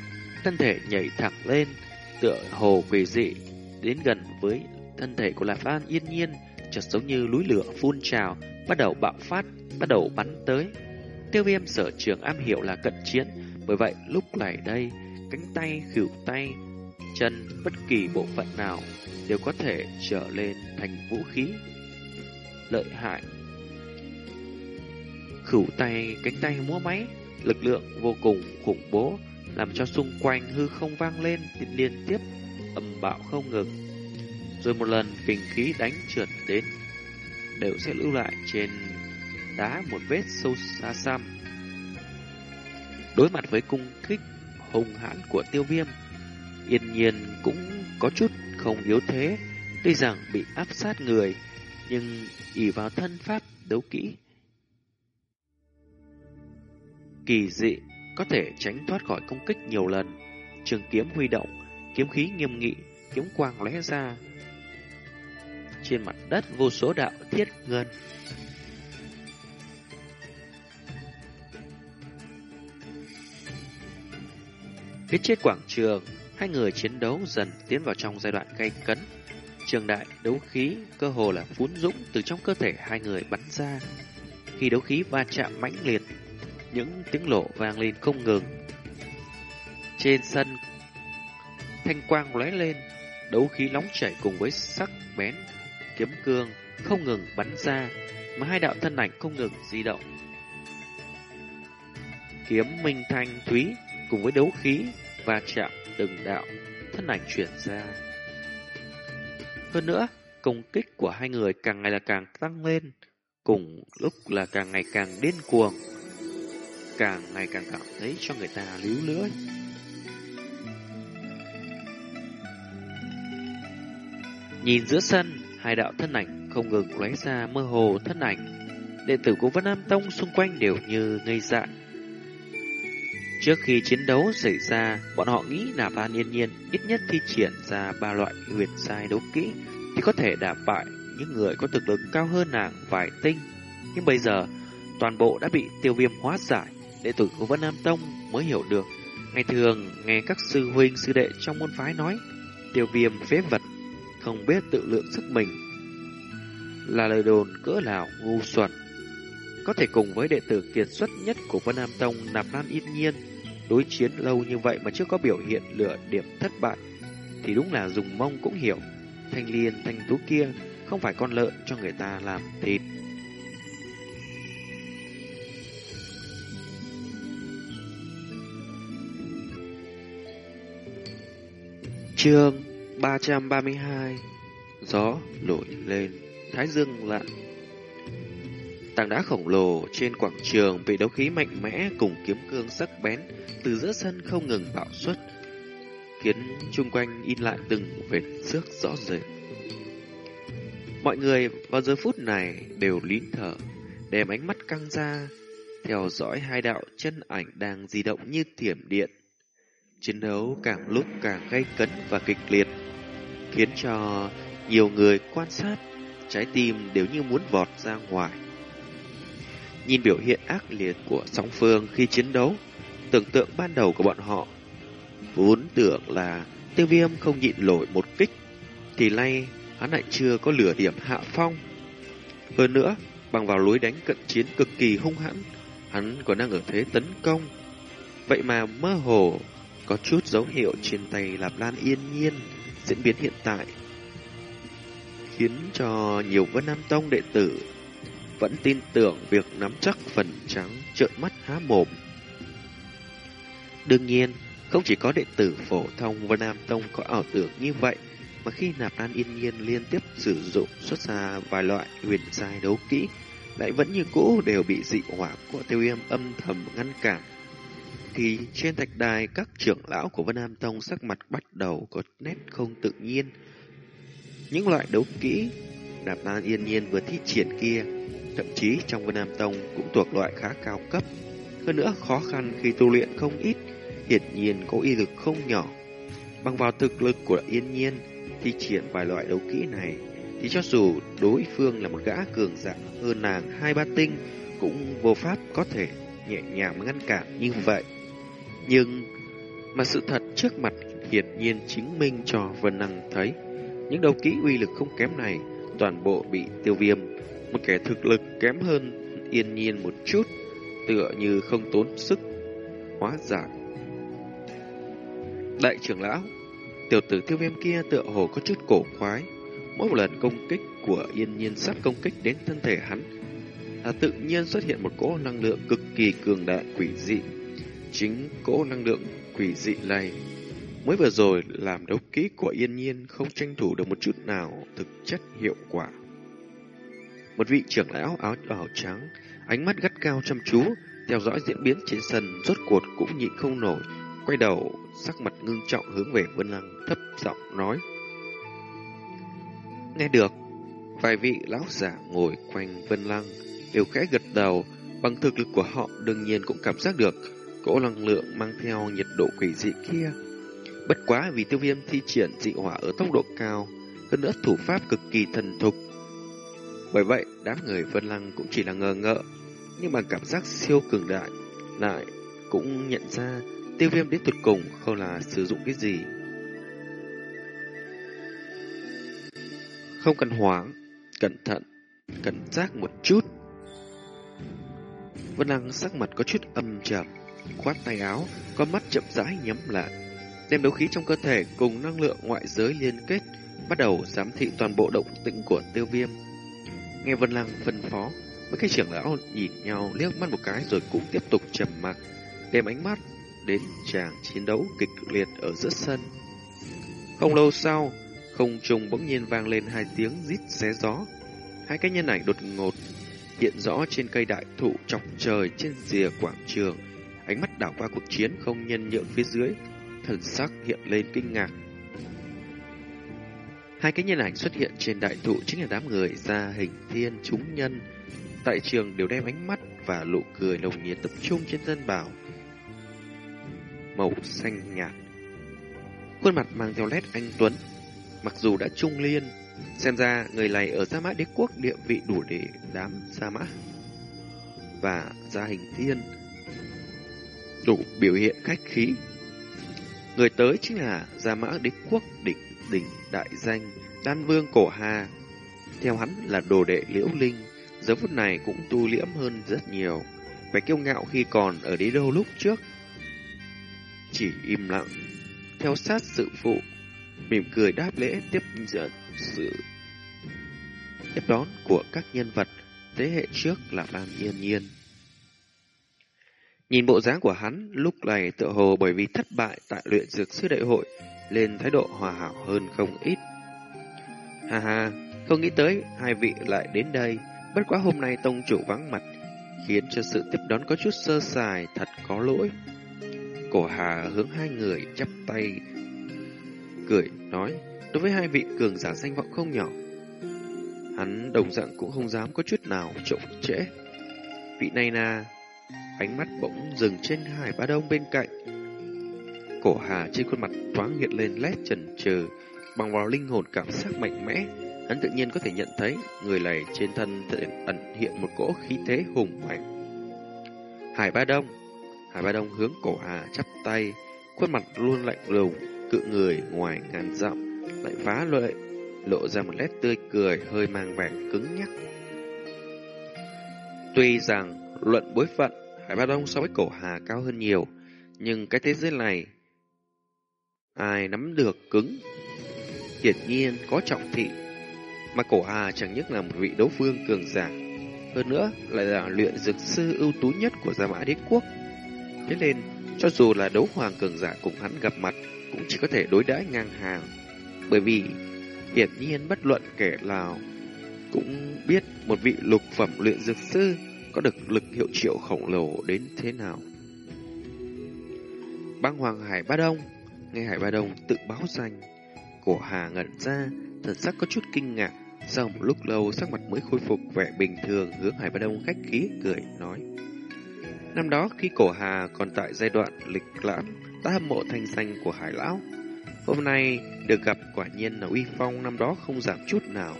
thân thể nhảy thẳng lên, tựa hồ quỷ dị, đến gần với thân thể của Lạp An yên nhiên, chợt giống như núi lửa phun trào, bắt đầu bạo phát, bắt đầu bắn tới. Tiêu viêm sở trường am hiểu là cận chiến, bởi vậy lúc này đây, cánh tay, khỉu tay, chân, bất kỳ bộ phận nào đều có thể trở lên thành vũ khí lợi hại. Khửu tay, cánh tay múa máy, lực lượng vô cùng khủng bố, làm cho xung quanh hư không vang lên liên tiếp âm bạo không ngừng. Rồi một lần kình khí đánh trượt đến, đều sẽ lưu lại trên đá một vết sâu xa xăm. Đối mặt với cung kích hùng hãn của tiêu viêm, yên nhiên cũng có chút không yếu thế, tuy rằng bị áp sát người, nhưng ỷ vào thân pháp đấu kỹ. Kỳ dị, có thể tránh thoát khỏi công kích nhiều lần. Trường kiếm huy động, kiếm khí nghiêm nghị, kiếm quang lóe ra. Trên mặt đất vô số đạo thiết ngân. Phía trên quảng trường, hai người chiến đấu dần tiến vào trong giai đoạn gay cấn. Trường đại đấu khí cơ hồ là phún dũng từ trong cơ thể hai người bắn ra. Khi đấu khí va chạm mãnh liệt, những tiếng lộ vang lên không ngừng. Trên sân, thanh quang lóe lên, đấu khí nóng chảy cùng với sắc bén, kiếm cương không ngừng bắn ra, mà hai đạo thân ảnh không ngừng di động. Kiếm minh thanh thúy cùng với đấu khí va chạm từng đạo thân ảnh chuyển ra. Hơn nữa, công kích của hai người càng ngày là càng tăng lên, cùng lúc là càng ngày càng điên cuồng, càng ngày càng cảm thấy cho người ta líu lưỡi. Nhìn giữa sân, hai đạo thân ảnh không ngừng lóe ra mơ hồ thân ảnh. Đệ tử của Vân Nam Tông xung quanh đều như ngây dại. Trước khi chiến đấu xảy ra, bọn họ nghĩ Nạp Van Yên Nhiên ít nhất thi triển ra ba loại huyền sai đấu kỹ thì có thể đả bại những người có thực lực cao hơn nàng vài tinh. Nhưng bây giờ, toàn bộ đã bị tiêu viêm hóa giải, đệ tử của Vân Nam Tông mới hiểu được. Ngày thường, nghe các sư huynh sư đệ trong môn phái nói, tiêu viêm phế vật, không biết tự lượng sức mình. Là lời đồn cỡ nào ngu xuẩn. Có thể cùng với đệ tử kiệt xuất nhất của Vân Nam Tông Nạp Lan Yên Nhiên đối chiến lâu như vậy mà chưa có biểu hiện lửa điểm thất bại thì đúng là dùng mông cũng hiểu thanh liên thanh tú kia không phải con lợn cho người ta làm thịt. Chương 332 Gió nổi lên, thái dương lặn Tảng đá khổng lồ trên quảng trường bị đấu khí mạnh mẽ cùng kiếm cương sắc bén từ giữa sân không ngừng bạo xuất, khiến chung quanh in lại từng vệt xước rõ rệt. Mọi người vào giờ phút này đều lín thở, đem ánh mắt căng ra, theo dõi hai đạo chân ảnh đang di động như thiểm điện. chiến đấu càng lúc càng gay cấn và kịch liệt, khiến cho nhiều người quan sát, trái tim đều như muốn vọt ra ngoài. Nhìn biểu hiện ác liệt của song phương khi chiến đấu, tưởng tượng ban đầu của bọn họ vốn tưởng là tiêu viêm không nhịn nổi một kích, thì nay hắn lại chưa có lửa điểm hạ phong. Hơn nữa, bằng vào lối đánh cận chiến cực kỳ hung hãn, hắn còn đang ở thế tấn công. Vậy mà mơ hồ có chút dấu hiệu trên tay Lạp Lan yên nhiên diễn biến hiện tại khiến cho nhiều Vân Nam Tông đệ tử vẫn tin tưởng việc nắm chắc phần trắng trợn mắt há mồm. Đương nhiên, không chỉ có đệ tử phổ thông Vân Nam Tông có ảo tưởng như vậy, mà khi Nạp Lan yên nhiên liên tiếp sử dụng xuất ra vài loại huyền giai đấu kỹ, lại vẫn như cũ đều bị dị hỏa của tiêu yêm âm thầm ngăn cản. Thì trên thạch đài các trưởng lão của Vân Nam Tông sắc mặt bắt đầu có nét không tự nhiên. Những loại đấu kỹ Nạp Lan yên nhiên vừa thi triển kia, thậm chí trong Vân Nam Tông cũng thuộc loại khá cao cấp. Hơn nữa khó khăn khi tu luyện không ít, hiển nhiên có y lực không nhỏ. Bằng vào thực lực của yên nhiên, thi triển vài loại đấu kỹ này thì cho dù đối phương là một gã cường giả hơn nàng hai ba tinh cũng vô pháp có thể nhẹ nhàng ngăn cản như vậy. Nhưng mà sự thật trước mặt hiển nhiên chứng minh cho Vân Năng thấy những đấu kỹ uy lực không kém này toàn bộ bị tiêu viêm một kẻ thực lực kém hơn yên nhiên một chút tựa như không tốn sức hóa giải. Đại trưởng lão, tiểu tử tiêu viêm kia tựa hồ có chút cổ khoái. Mỗi một lần công kích của yên nhiên sắp công kích đến thân thể hắn là tự nhiên xuất hiện một cỗ năng lượng cực kỳ cường đại quỷ dị. Chính cỗ năng lượng quỷ dị này mới vừa rồi làm đấu kỹ của yên nhiên không tranh thủ được một chút nào thực chất hiệu quả. Một vị trưởng lão áo đỏ trắng, ánh mắt gắt cao chăm chú, theo dõi diễn biến trên sân rốt cuộc cũng nhịn không nổi, quay đầu sắc mặt ngưng trọng hướng về Vân Lăng thấp giọng nói. Nghe được, vài vị lão giả ngồi quanh Vân Lăng đều khẽ gật đầu, bằng thực lực của họ đương nhiên cũng cảm giác được cỗ năng lượng mang theo nhiệt độ quỷ dị kia. Bất quá vì tiêu viêm thi triển dị hỏa ở tốc độ cao, hơn nữa thủ pháp cực kỳ thần thục. Bởi vậy, đám người Vân Lăng cũng chỉ là ngờ ngợ, nhưng bằng cảm giác siêu cường đại lại cũng nhận ra tiêu viêm đến tuyệt cùng không là sử dụng cái gì. Không cần hoảng, cẩn thận, cẩn giác một chút. Vân Lăng sắc mặt có chút âm trầm, khoát tay áo, con mắt chậm rãi nhắm lại, đem đấu khí trong cơ thể cùng năng lượng ngoại giới liên kết, bắt đầu giám thị toàn bộ động tĩnh của tiêu viêm. Nghe Vân Lăng phân phó, mấy cái trưởng lão nhìn nhau liếc mắt một cái rồi cũng tiếp tục trầm mặc, đem ánh mắt đến tràng chiến đấu kịch liệt ở giữa sân. Không lâu sau, không trung bỗng nhiên vang lên hai tiếng rít xé gió. Hai cái nhân ảnh đột ngột hiện rõ trên cây đại thụ chọc trời trên rìa quảng trường. Ánh mắt đảo qua cuộc chiến không nhân nhượng phía dưới, thần sắc hiện lên kinh ngạc. Hai cái nhân ảnh xuất hiện trên đại thụ chính là đám người gia hình thiên chúng nhân. Tại trường đều đem ánh mắt và nụ cười nồng nhiệt tập trung trên dân bảo. Màu xanh nhạt. Khuôn mặt mang theo nét anh Tuấn, Mặc dù đã trung liên, xem ra người này ở Gia Mã Đế Quốc địa vị đủ để đám Gia Mã và gia hình thiên đủ biểu hiện khách khí. Người tới chính là Gia Mã Đế Quốc đỉnh đỉnh đại danh Đan Vương Cổ Hà. Theo hắn là đồ đệ Liễu Linh, giờ phút này cũng tu liễm hơn rất nhiều. Vẻ kiêu ngạo khi còn ở đế đô lúc trước. Chỉ im lặng, theo sát sự phụ mỉm cười đáp lễ tiếp dẫn sự tiếp đón của các nhân vật thế hệ trước là Lan Yên Nhiên. Nhìn bộ dáng của hắn lúc này tựa hồ bởi vì thất bại tại luyện dược sư đại hội lên thái độ hòa hảo hơn không ít. Ha ha, không nghĩ tới hai vị lại đến đây, bất quá hôm nay tông chủ vắng mặt, khiến cho sự tiếp đón có chút sơ sài thật có lỗi. Cổ Hà hướng hai người chắp tay cười, nói, đối với hai vị cường giả danh vọng không nhỏ. Hắn đồng dạng cũng không dám có chút nào trộm trễ. Vị này nà, ánh mắt bỗng dừng trên hải ba đông bên cạnh. Cổ Hà trên khuôn mặt thoáng hiện lên lét chần chừ, bằng vào linh hồn cảm giác mạnh mẽ, hắn tự nhiên có thể nhận thấy người này trên thân ẩn hiện một cỗ khí thế hùng mạnh. Hải Ba Đông Hải Ba Đông hướng Cổ Hà chắp tay, khuôn mặt luôn lạnh lùng, cự người ngoài ngàn dặm, lại phá lợi, lộ ra một nét tươi cười hơi mang vẻ cứng nhắc. Tuy rằng luận bối phận, Hải Ba Đông so với Cổ Hà cao hơn nhiều, nhưng cái thế giới này ai nắm được cứng. Hiển nhiên có trọng thị, mà cổ Hà chẳng nhất là một vị đấu vương cường giả, hơn nữa lại là luyện dược sư ưu tú nhất của Gia Mã Đế Quốc. Thế nên, cho dù là đấu hoàng cường giả cùng hắn gặp mặt, cũng chỉ có thể đối đãi ngang hàng. Bởi vì, hiển nhiên bất luận kẻ nào cũng biết một vị lục phẩm luyện dược sư có được lực hiệu triệu khổng lồ đến thế nào. Băng Hoàng Hải Ba Đông Nghe Hải Ba Đông tự báo danh, Cổ Hà ngẩn ra, Thần sắc có chút kinh ngạc. Sau một lúc lâu, sắc mặt mới khôi phục, vẻ bình thường, Hướng Hải Ba Đông khách khí, cười, nói. Năm đó khi cổ Hà còn tại giai đoạn lịch lãm, Ta hâm mộ thanh danh của Hải Lão. Hôm nay được gặp quả nhiên là uy phong năm đó không giảm chút nào.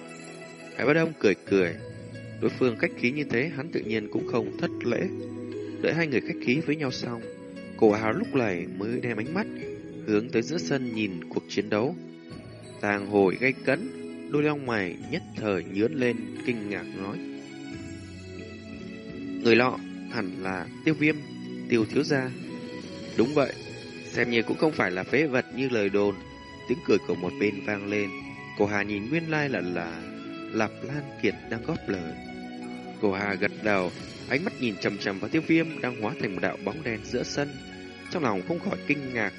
Hải Ba Đông cười cười. Đối phương khách khí như thế, hắn tự nhiên cũng không thất lễ. Đợi hai người khách khí với nhau xong, Cổ Hà lúc này mới đem ánh mắt hướng tới giữa sân nhìn cuộc chiến đấu. Tàng hồi gây cấn, đôi long mày nhất thời nhướn lên kinh ngạc nói. Người lọ hẳn là tiêu viêm, tiêu thiếu gia. Đúng vậy, xem như cũng không phải là phế vật như lời đồn. Tiếng cười của một bên vang lên. Cổ Hà nhìn nguyên lai là là Lạp Lan Kiệt đang góp lời. Cổ Hà gật đầu, ánh mắt nhìn chầm chầm vào tiêu viêm đang hóa thành một đạo bóng đen giữa sân. Trong lòng không khỏi kinh ngạc,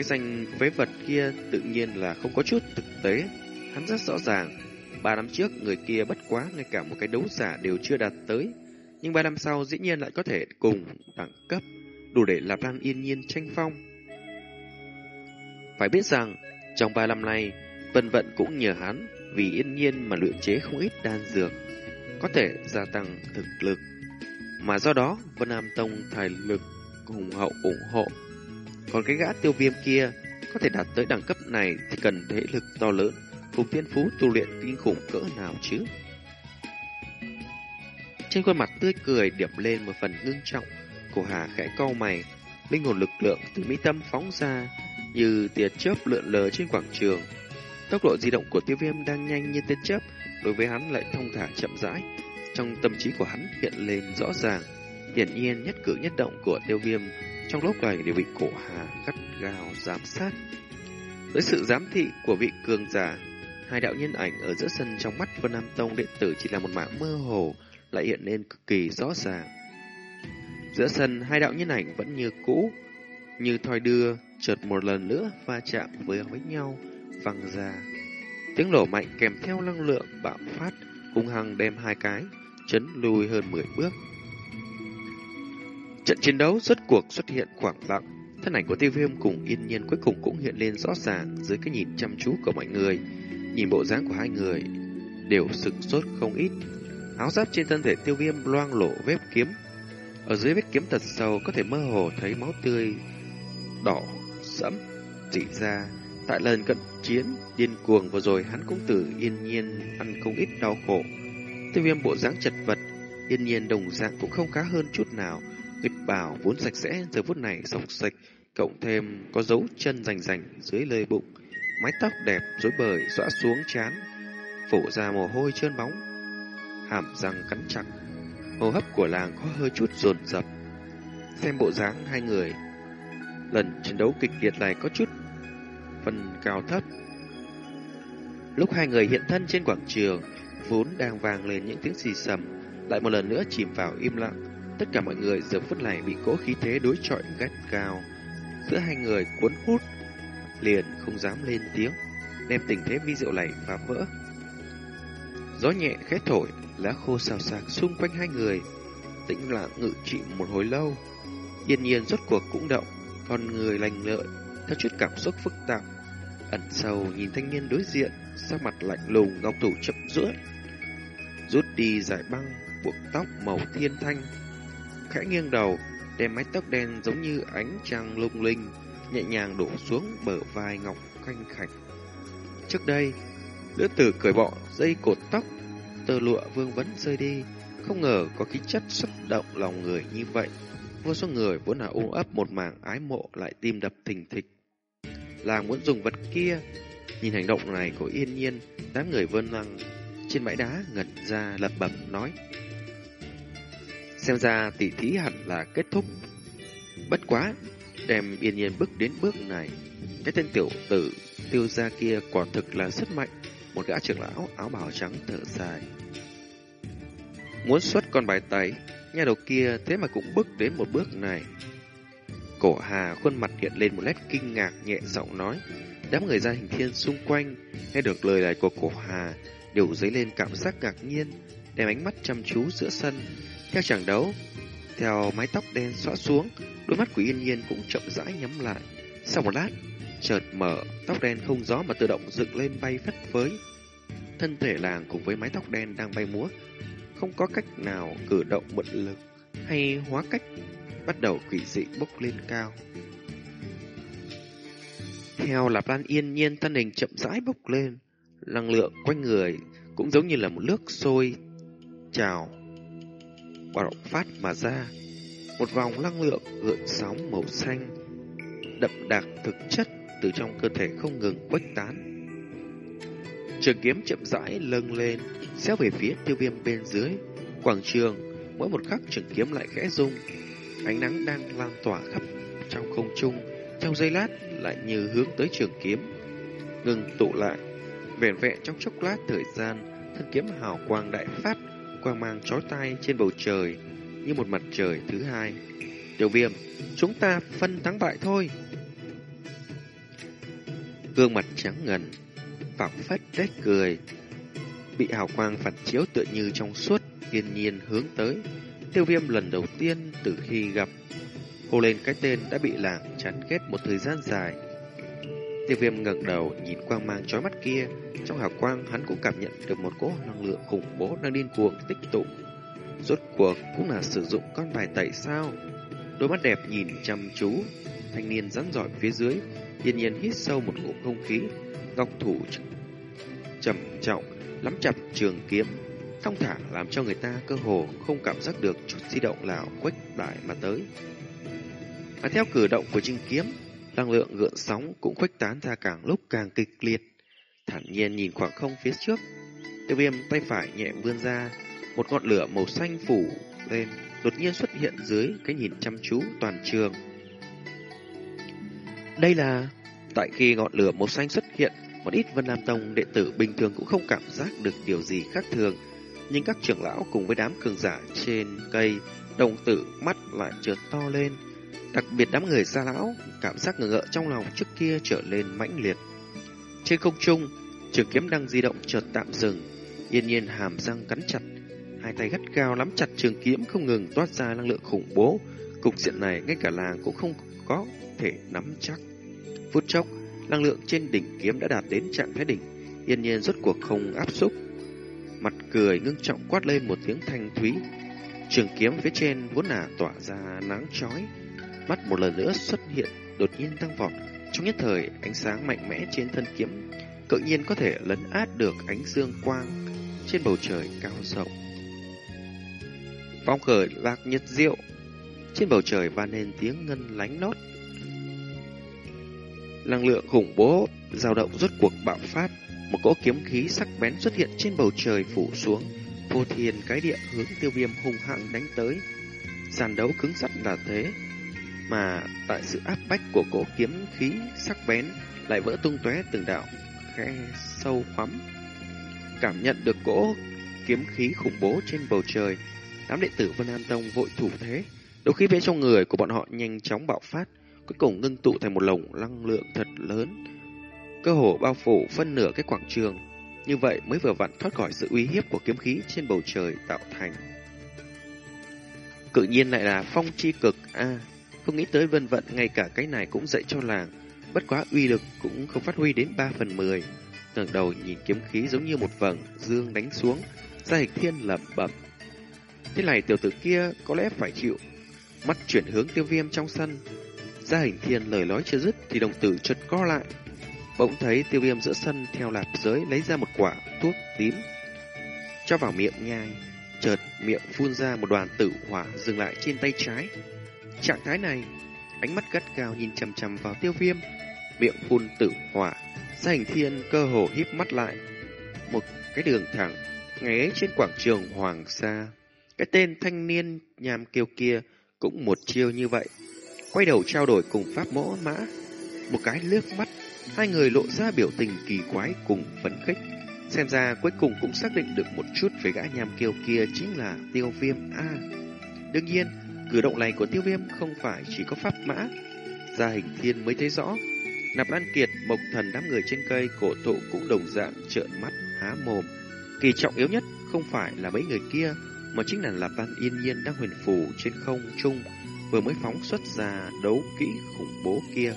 cái danh phế vật kia tự nhiên là không có chút thực tế. Hắn rất rõ ràng, ba năm trước người kia bất quá ngay cả một cái đấu giả đều chưa đạt tới. Nhưng ba năm sau dĩ nhiên lại có thể cùng đẳng cấp, đủ để Lạp Lan yên nhiên tranh phong. Phải biết rằng, trong ba năm này, Vân Vận cũng nhờ hắn vì yên nhiên mà luyện chế không ít đan dược, có thể gia tăng thực lực. Mà do đó, Vân Nam Tông tài lực hùng hậu ủng hộ còn cái gã tiêu viêm kia có thể đạt tới đẳng cấp này thì cần thể lực to lớn, cùng thiên phú tu luyện kinh khủng cỡ nào chứ? Trên khuôn mặt tươi cười điểm lên một phần ngưng trọng, cổ hà khẽ cau mày, linh hồn lực lượng từ mỹ tâm phóng ra như tia chớp lượn lờ trên quảng trường. Tốc độ di động của tiêu viêm đang nhanh như tia chớp, đối với hắn lại thông thả chậm rãi. Trong tâm trí của hắn hiện lên rõ ràng, hiển nhiên nhất cử nhất động của tiêu viêm trong lúc này đều bị cổ hà gắt gao giám sát. Với sự giám thị của vị cường giả, hai đạo nhân ảnh ở giữa sân trong mắt Vân Nam Tông điện tử chỉ là một mảng mơ hồ, lại hiện lên cực kỳ rõ ràng. Giữa sân, hai đạo nhân ảnh vẫn như cũ, như thoi đưa, chợt một lần nữa va chạm với với nhau, văng ra. Tiếng nổ mạnh kèm theo năng lượng bạo phát, hung hăng đem hai cái, chấn lùi hơn 10 bước. Trận chiến đấu rốt cuộc xuất hiện khoảng lặng, thân ảnh của tiêu viêm cùng yên nhiên cuối cùng cũng hiện lên rõ ràng dưới cái nhìn chăm chú của mọi người. Nhìn bộ dáng của hai người đều sực sốt không ít. Áo giáp trên thân thể tiêu viêm loang lộ vết kiếm. Ở dưới vết kiếm thật sâu có thể mơ hồ thấy máu tươi đỏ sẫm dị ra. Tại lần cận chiến điên cuồng vừa rồi hắn cũng tử yên nhiên ăn không ít đau khổ. Tiêu viêm bộ dáng chật vật, yên nhiên đồng dạng cũng không khá hơn chút nào. Dịch bảo vốn sạch sẽ giờ phút này sọc sạch, cộng thêm có dấu chân rành rành dưới lơi bụng, mái tóc đẹp rối bời xõa xuống chán, phủ ra mồ hôi trơn bóng, hàm răng cắn chặt, hô hấp của làng có hơi chút dồn dập. Xem bộ dáng hai người, lần chiến đấu kịch liệt này có chút phần cao thấp. Lúc hai người hiện thân trên quảng trường, vốn đang vang lên những tiếng xì sầm, lại một lần nữa chìm vào im lặng. Tất cả mọi người giờ phút này bị cỗ khí thế đối chọi gắt cao. Giữa hai người cuốn hút, liền không dám lên tiếng, đem tình thế vi diệu này phá vỡ. Gió nhẹ khẽ thổi, lá khô xào xạc xung quanh hai người, tĩnh lặng ngự trị một hồi lâu. Yên nhiên rốt cuộc cũng động, con người lành lợi, theo chút cảm xúc phức tạp. Ẩn sâu nhìn thanh niên đối diện, sắc mặt lạnh lùng ngọc thủ chậm rưỡi. Rút đi giải băng, buộc tóc màu thiên thanh, khẽ nghiêng đầu, đem mái tóc đen giống như ánh trăng lung linh, nhẹ nhàng đổ xuống bờ vai ngọc khanh khạch. Trước đây, lữ tử cởi bỏ dây cột tóc, tơ lụa vương vấn rơi đi, không ngờ có khí chất xúc động lòng người như vậy. Vô số người vốn là ôm ấp một mảng ái mộ lại tim đập thình thịch. Làng muốn dùng vật kia, nhìn hành động này của yên nhiên, đám người vân lăng trên bãi đá ngẩn ra lập bẩm nói. Xem ra tỷ thí hẳn là kết thúc. Bất quá, đem yên nhiên bước đến bước này. Cái tên tiểu tử tiêu gia kia quả thực là rất mạnh. Một gã trưởng lão áo bào trắng thở dài. Muốn xuất con bài tay nhà đầu kia thế mà cũng bước đến một bước này. Cổ Hà khuôn mặt hiện lên một nét kinh ngạc nhẹ giọng nói. Đám người gia hình thiên xung quanh nghe được lời này của cổ Hà đều dấy lên cảm giác ngạc nhiên, đem ánh mắt chăm chú giữa sân. Theo chẳng đấu, theo mái tóc đen xõa xuống, đôi mắt của yên nhiên cũng chậm rãi nhắm lại. Sau một lát, chợt mở, tóc đen không gió mà tự động dựng lên bay phất phới. Thân thể làng cùng với mái tóc đen đang bay múa, không có cách nào cử động mượn lực hay hóa cách, bắt đầu quỷ dị bốc lên cao. Theo Lạp Lan yên nhiên thân hình chậm rãi bốc lên, năng lượng quanh người cũng giống như là một nước sôi trào bạo phát mà ra. Một vòng năng lượng gợn sóng màu xanh đậm đặc thực chất từ trong cơ thể không ngừng quách tán. Trường kiếm chậm rãi lâng lên, xéo về phía tiêu viêm bên dưới. Quảng trường, mỗi một khắc trường kiếm lại khẽ rung. Ánh nắng đang lan tỏa khắp trong không trung, trong giây lát lại như hướng tới trường kiếm. Ngừng tụ lại, vẹn vẹn trong chốc lát thời gian, thân kiếm hào quang đại phát, quang mang chói tai trên bầu trời như một mặt trời thứ hai. Tiểu viêm, chúng ta phân thắng bại thôi. Gương mặt trắng ngần, phẳng phất đếch cười, bị hào quang phản chiếu tựa như trong suốt, thiên nhiên hướng tới. Tiêu viêm lần đầu tiên từ khi gặp, hô lên cái tên đã bị làng chán ghét một thời gian dài. Tiêu viêm ngẩng đầu nhìn quang mang chói mắt kia, trong hào quang hắn cũng cảm nhận được một cỗ năng lượng khủng bố đang điên cuồng tích tụ. Rốt cuộc cũng là sử dụng con bài tẩy sao? Đôi mắt đẹp nhìn chăm chú, thanh niên rắn giỏi phía dưới, yên nhiên hít sâu một ngụm không khí, ngọc thủ trầm trọng, lắm chặt trường kiếm, thong thả làm cho người ta cơ hồ không cảm giác được chút di động nào quách đại mà tới. và theo cử động của trinh kiếm, năng lượng gợn sóng cũng khuếch tán ra càng lúc càng kịch liệt. Thản nhiên nhìn khoảng không phía trước, tiêu viêm tay phải nhẹ vươn ra, một ngọn lửa màu xanh phủ lên, đột nhiên xuất hiện dưới cái nhìn chăm chú toàn trường. Đây là tại khi ngọn lửa màu xanh xuất hiện, một ít Vân Nam Tông đệ tử bình thường cũng không cảm giác được điều gì khác thường, nhưng các trưởng lão cùng với đám cường giả trên cây đồng tử mắt lại trượt to lên. Đặc biệt đám người xa lão, cảm giác ngờ ngợ trong lòng trước kia trở lên mãnh liệt. Trên không trung, trường kiếm đang di động chợt tạm dừng, yên nhiên hàm răng cắn chặt, hai tay gắt gao nắm chặt trường kiếm không ngừng toát ra năng lượng khủng bố. Cục diện này ngay cả làng cũng không có thể nắm chắc. Phút chốc, năng lượng trên đỉnh kiếm đã đạt đến trạng thái đỉnh, yên nhiên rốt cuộc không áp xúc. Mặt cười ngưng trọng quát lên một tiếng thanh thúy. Trường kiếm phía trên vốn là tỏa ra nắng chói, mắt một lần nữa xuất hiện đột nhiên tăng vọt. Trong nhất thời, ánh sáng mạnh mẽ trên thân kiếm tự nhiên có thể lấn át được ánh dương quang trên bầu trời cao rộng. Phong khởi lạc nhật diệu, trên bầu trời vang lên tiếng ngân lánh nốt. Năng lượng khủng bố dao động rốt cuộc bạo phát, một cỗ kiếm khí sắc bén xuất hiện trên bầu trời phủ xuống, vô thiên cái địa hướng tiêu viêm hung hăng đánh tới. Sàn đấu cứng sắt là thế, mà tại sự áp bách của cỗ kiếm khí sắc bén lại vỡ tung tóe từng đạo khe sâu khoắm. Cảm nhận được cỗ kiếm khí khủng bố trên bầu trời, đám đệ tử Vân An Tông vội thủ thế, đôi khí bên trong người của bọn họ nhanh chóng bạo phát, cuối cùng ngưng tụ thành một lồng năng lượng thật lớn, cơ hồ bao phủ phân nửa cái quảng trường. Như vậy mới vừa vặn thoát khỏi sự uy hiếp của kiếm khí trên bầu trời tạo thành. Cự nhiên lại là phong chi cực a không nghĩ tới vân vận ngay cả cái này cũng dạy cho làng. Bất quá uy lực cũng không phát huy đến 3 phần 10. ngẩng đầu nhìn kiếm khí giống như một vầng dương đánh xuống, gia hịch thiên lẩm bẩm. Thế này tiểu tử kia có lẽ phải chịu. Mắt chuyển hướng tiêu viêm trong sân. Gia hình thiên lời nói chưa dứt thì đồng tử chợt co lại. Bỗng thấy tiêu viêm giữa sân theo lạp giới lấy ra một quả thuốc tím. Cho vào miệng nhai, chợt miệng phun ra một đoàn tử hỏa dừng lại trên tay trái. Trạng thái này, ánh mắt gắt gao nhìn chằm chằm vào tiêu viêm, miệng phun tử hỏa. Gia hình thiên cơ hồ híp mắt lại. Một cái đường thẳng, ngay ấy trên quảng trường Hoàng Sa. Cái tên thanh niên nhàm kiều kia cũng một chiêu như vậy. Quay đầu trao đổi cùng pháp mỗ mã. Một cái lướt mắt, hai người lộ ra biểu tình kỳ quái cùng phấn khích. Xem ra cuối cùng cũng xác định được một chút về gã nhàm kiều kia chính là tiêu viêm A. đương nhiên, cử động này của tiêu viêm không phải chỉ có pháp mã. Gia hình thiên mới thấy rõ. Nạp Lan Kiệt, Mộc Thần đám người trên cây cổ thụ cũng đồng dạng trợn mắt, há mồm. Kỳ trọng yếu nhất không phải là mấy người kia, mà chính là Lạp Lan Yên Nhiên đang huyền phù trên không trung vừa mới phóng xuất ra đấu kỹ khủng bố kia.